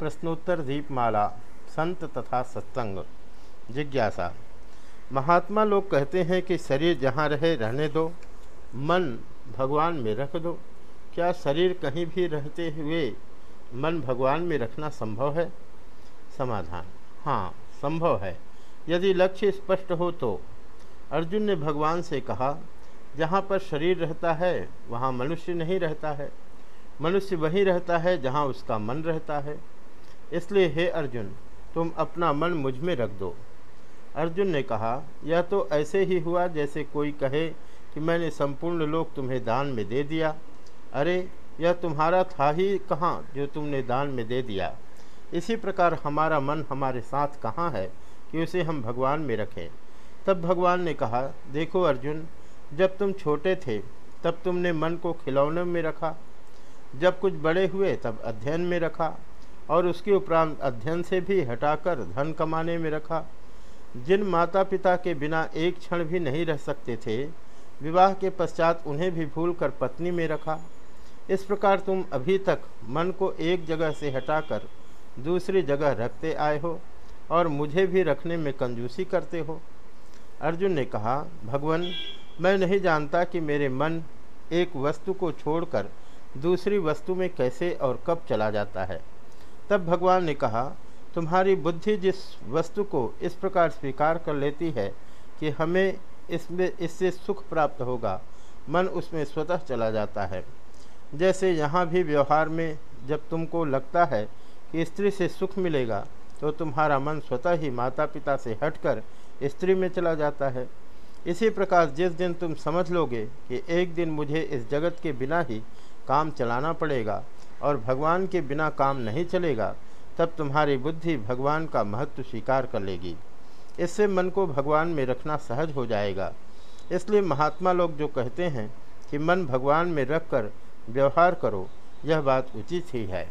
प्रश्नोत्तर दीपमाला, संत तथा सत्संग। जिज्ञासा, महात्मा लोग कहते हैं कि शरीर जहाँ रहे, रहने दो। मन भगवान में रख दो। क्या शरीर कहीं भी रहते हुए मन भगवान में रखना संभव है? समाधान हाँ संभव है। यदि लक्ष्य स्पष्ट हो तो। अर्जुन ने भगवान से कहा, जहाँ पर शरीर रहता है, वहाँ मनुष्य नहीं रहता है। मनुष्य वहीं रहता है जहाँ उसका मन रहता है। इसलिए, हे अर्जुन, तुम अपना मन मुझमें रख दो। अर्जुन ने कहा, यह तो ऐसे ही हुआ जैसे कोई कहे कि मैंने संपूर्ण लोक तुम्हें दान में दे दिया। अरे, यह तुम्हारा था ही कहाँ जो तुमने दान में दे दिया? इसी प्रकार हमारा मन हमारे साथ कहाँ है कि उसे हम भगवान में रखें? तब भगवान ने कहा, देखो अर्जुन, जब तुम छोटे थे, तब तुमने मन को खिलौने में रखा। जब कुछ बड़े हुए, तब अध्ययन में रखा। और उसके उपरांत अध्ययन से भी हटाकर धन कमाने में रखा। जिन माता पिता के बिना एक क्षण भी नहीं रह सकते थे, विवाह के पश्चात उन्हें भी भूल कर पत्नी में रखा। इस प्रकार तुम अभी तक मन को एक जगह से हटाकर दूसरी जगह रखते आए हो और मुझे भी रखने में कंजूसी करते हो। अर्जुन ने कहा, भगवान, मैं नहीं जानता कि मेरे मन एक वस्तु को छोड़कर दूसरी वस्तु में कैसे और कब चला जाता है। तब भगवान ने कहा, तुम्हारी बुद्धि जिस वस्तु को इस प्रकार स्वीकार कर लेती है कि हमें इसमें, इससे सुख प्राप्त होगा, मन उसमें स्वतः चला जाता है। जैसे यहाँ भी व्यवहार में जब तुमको लगता है कि स्त्री से सुख मिलेगा तो तुम्हारा मन स्वतः ही माता पिता से हटकर स्त्री में चला जाता है। इसी प्रकार जिस दिन तुम समझ लोगे कि एक दिन मुझे इस जगत के बिना ही काम चलाना पड़ेगा और भगवान के बिना काम नहीं चलेगा, तब तुम्हारी बुद्धि भगवान का महत्व स्वीकार कर लेगी। इससे मन को भगवान में रखना सहज हो जाएगा। इसलिए महात्मा लोग जो कहते हैं कि मन भगवान में रखकर व्यवहार करो, यह बात उचित ही है।